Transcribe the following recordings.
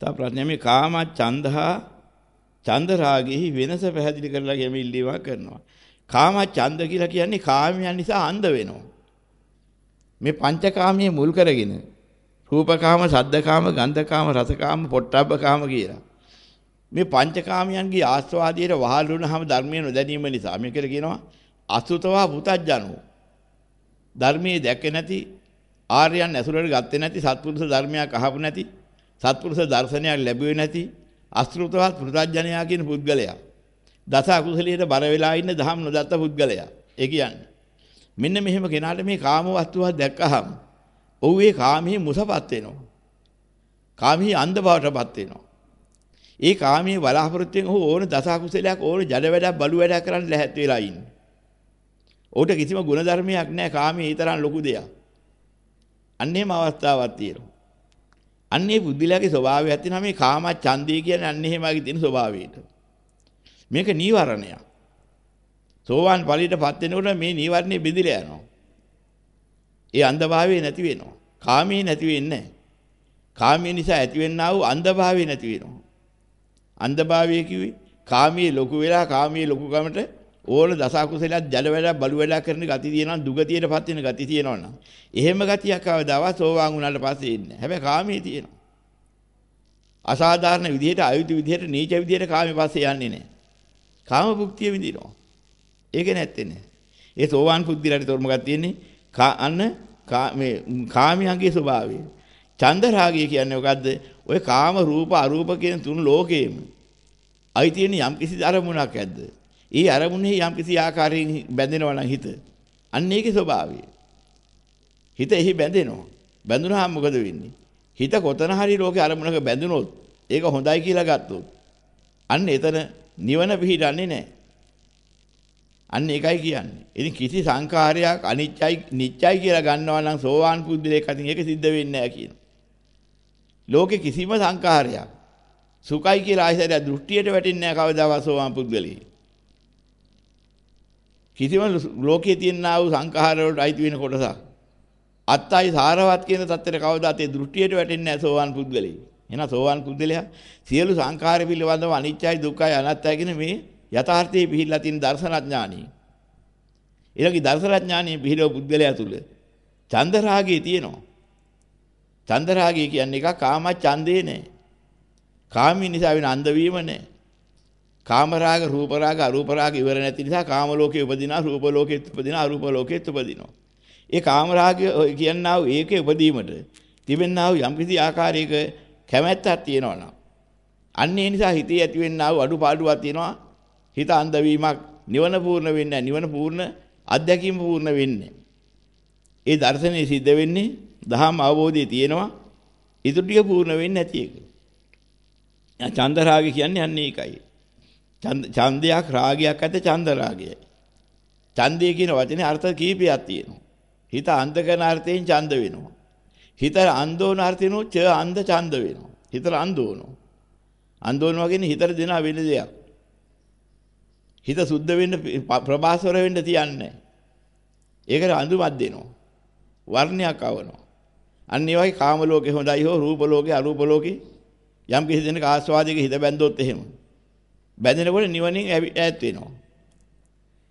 තව ප්‍රශ්නය මේ කාම ඡන්දහා ඡන්ද රාගෙහි වෙනස පැහැදිලි කරලා ගෙම ඉල්ලීමක් කරනවා. කාම ඡන්ද කියලා කියන්නේ කාමයන් නිසා අන්ධ වෙනවා. මේ පංචකාමයේ මුල් කරගෙන රූපකාම, සද්දකාම, ගන්ධකාම, රසකාම, පොට්ටබ්බකාම කියලා. මේ පංචකාමයන්ගේ ආස්වාදයේ වහල් වුණාම ධර්මයේ නොදැනීම නිසා මේකට කියනවා අසුතවා පුතඥෝ. ධර්මයේ දැකේ නැති ආර්යයන් ඇසුරට ගත්තේ නැති සත්පුරුෂ ධර්මයක් අහපු නැති සත්පුරුෂ දර්ශනයක් ලැබුවේ නැති අසෘතවත් පුතඥයා කියන පුද්ගලයා. දස අකුසලයට බර වෙලා ඉන්න දහම් නොදත්ත පුද්ගලයා. ඒ කියන්නේ මෙන්න මෙහෙම කෙනාට මේ කාම වස්තුවක් දැක්කහම ඔහු ඒ කාමයේ මුසපත් වෙනවා. කාමයේ අන්ධ බවටපත් වෙනවා. ඒ කාමයේ බලාපොරොත්තුෙන් ඔහු ඕන දස අකුසලයක් ඕන ජඩ වැඩක් බලු වැඩක් කරන්න ලැහැත් වෙලා ඉන්නේ. ඔහුට කිසිම ගුණධර්මයක් නැහැ කාමයේ ඒ තරම් ලොකු දෙයක්. අන්නේම අවස්ථාවක් තියෙනවා. අන්නේ බුද්ධිලාගේ ස්වභාවය ඇතිනම් මේ කාම ඡන්දය කියන්නේ අන්න එහෙමගේ තියෙන ස්වභාවයට. මේක නීවරණයක්. සෝවාන් ඵලයටපත් වෙනකොට මේ නීවරණේ බෙදිලා යනවා. ඒ අන්ධභාවය නැති වෙනවා. කාමයේ නැති වෙන්නේ නැහැ. කාමයේ නිසා ඇතිවෙනා වූ අන්ධභාවය නැති වෙනවා. අන්ධභාවය කිව්වේ කාමයේ ලොකු වෙලා කාමයේ ලොකුකමට ඕන දස අකුසලයක් ජල වැඩ බලු වැඩ කරන ගති තියෙනවා දුගතියටපත් වෙන ගති තියෙනවා නම් එහෙම ගතියක් ආවදාවා සෝවාන් වුණාට පස්සේ ඉන්නේ. හැබැයි කාමයේ තියෙනවා. අසාධාරණ විදිහට අයුතු විදිහට නීච විදිහට කාමයේ පස්සේ යන්නේ නැහැ. කාම භුක්තිය විඳිනවා. ඒක නැත්තේ නෑ. ඒ සෝවාන් පුද්ගලයාට තොරමගක් තියෙන්නේ අන්න මේ කාමයන්ගේ ස්වභාවය. චන්ද රාගය කියන්නේ මොකද්ද? ඔය කාම රූප අරූප කියන තුන් ලෝකේම අයිතියෙන් යම් කිසි අරමුණක් ඇද්ද? ඒ අරමුණේ යම් කිසි ආකාරයෙන් බැඳෙනවා නම් හිත. අන්න ඒකේ ස්වභාවය. හිත එහි බැඳෙනවා. බැඳුනහම මොකද වෙන්නේ? හිත කොතන හරි ලෝකේ අරමුණක බැඳුනොත් ඒක හොඳයි කියලා ගත්තොත් අන්න එතන නිවන පිහිටන්නේ නැහැ. අන්න ඒකයි කියන්නේ. ඉතින් කිසි සංකාරයක් අනිත්‍යයි නිත්‍යයි කියලා ගන්නවා නම් සෝවාන් පුද්ගලයෙක් අතින් ඒක සිද්ධ වෙන්නේ නැහැ කියන. ලෝකේ කිසිම සංකාරයක් සුඛයි කියලා ආයතනය දෘෂ්ටියට වැටෙන්නේ නැහැ කවදාවත් සෝවාන් පුද්ගලයෙක්. කිසිම ලෝකයේ තියෙනා වූ සංඛාර වලට අයිති වෙන කොටසක් අත්තයි සාරවත් කියන தත්තර කවදාත් ඒ දෘෂ්ටියට වැටෙන්නේ නැහැ සෝවාන් පුද්ගලයා. එහෙනම් සෝවාන් පුද්ගලයා සියලු සංඛාර පිළිබඳව අනිත්‍යයි දුක්ඛයි අනාත්තයි කියන මේ යථාර්ථයේ පිහිලා තියෙන දර්ශනඥානිය. ඊළඟ දර්ශනඥානිය පිහිලව පුද්ගලයා තුල චන්දරාගය තියෙනවා. චන්දරාගය කියන්නේ එක කාම ඡන්දේ නෑ. කාමී නිසා වෙන අන්ධ වීම නෑ. කාම රාග රූප රාග අරූප රාග ඉවර නැති නිසා කාම ලෝකේ උපදිනා රූප ලෝකේ උපදිනා අරූප ලෝකේ උපදිනවා. ඒ කාම රාගය කියනවා ඒකේ උපදීමට තිබෙනා වූ යම්කිසි ආකාරයක කැමැත්තක් තියෙනවා නම් අන්න ඒ නිසා හිතේ ඇතිවෙනා වූ අඩුපාඩුවක් තියෙනවා හිත අන්ධ වීමක් නිවන පූර්ණ වෙන්නේ නිවන පූර්ණ අධ්‍යක්ීම පූර්ණ වෙන්නේ ඒ දර්ශනේ සිද්ධ වෙන්නේ දහම් අවබෝධය තියෙනවා ඉතුරු ටික පූර්ණ වෙන්නේ නැති එක. චන්ද රාගය කියන්නේ අන්න ඒකයි. ඡන්දයක් රාගයක් ඇත ඡන්ද රාගයයි. ඡන්දය කියන වචනේ අර්ථ කීපයක් තියෙනවා. හිත අන්ධ කරන අර්ථයෙන් ඡන්ද වෙනවා. හිත අන්ධෝන අර්ථයෙන් ච අන්ධ ඡන්ද වෙනවා. හිතට අන්ධෝනෝ. අන්ධෝනවා කියන්නේ හිතට දෙන වෙන දෙයක්. හිත සුද්ධ වෙන්න ප්‍රභාස්වර වෙන්න තියන්නේ. ඒකට අඳුමක් දෙනවා. වර්ණයක් අවනවා. අන්න ඒ වගේ කාම ලෝකේ හොඳයි හෝ රූප ලෝකේ අරූප ලෝකේ යම් කිසි දෙනක ආස්වාදයක හිත බැඳොත් එහෙම. බැඳෙනකොට නිවනින් ඈත් වෙනවා.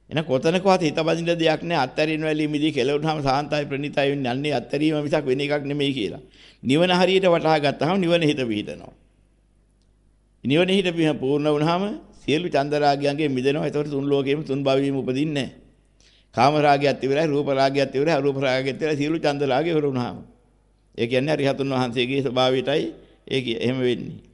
එන කොතනකවත් හිත බඳින්න දෙයක් නැහැ අත්තරින් වැලී මිදී කෙලවුනහම සාන්තයි ප්‍රණීතයි වෙන්නේ අන්නේ අත්තරීම මිසක් වෙන එකක් නෙමෙයි කියලා. නිවන හරියට වටහා ගත්තාම නිවන හිත පිහිටනවා. නිවන හිත පිහින පූර්ණ වුණාම සියලු චන්දරාගයන්ගෙන් මිදෙනවා. ඒතකොට තුන් ලෝකෙම තුන් භවීම උපදින්නේ නැහැ. කාම රාගයත් ඉවරයි, රූප රාගයත් ඉවරයි, අරූප රාගයත් ඉවරයි, සියලු චන්දරාගය ඉවර වුණාම. ඒ කියන්නේ අරිහතුන් වහන්සේගේ ස්වභාවයටයි ඒක එහෙම වෙන්නේ.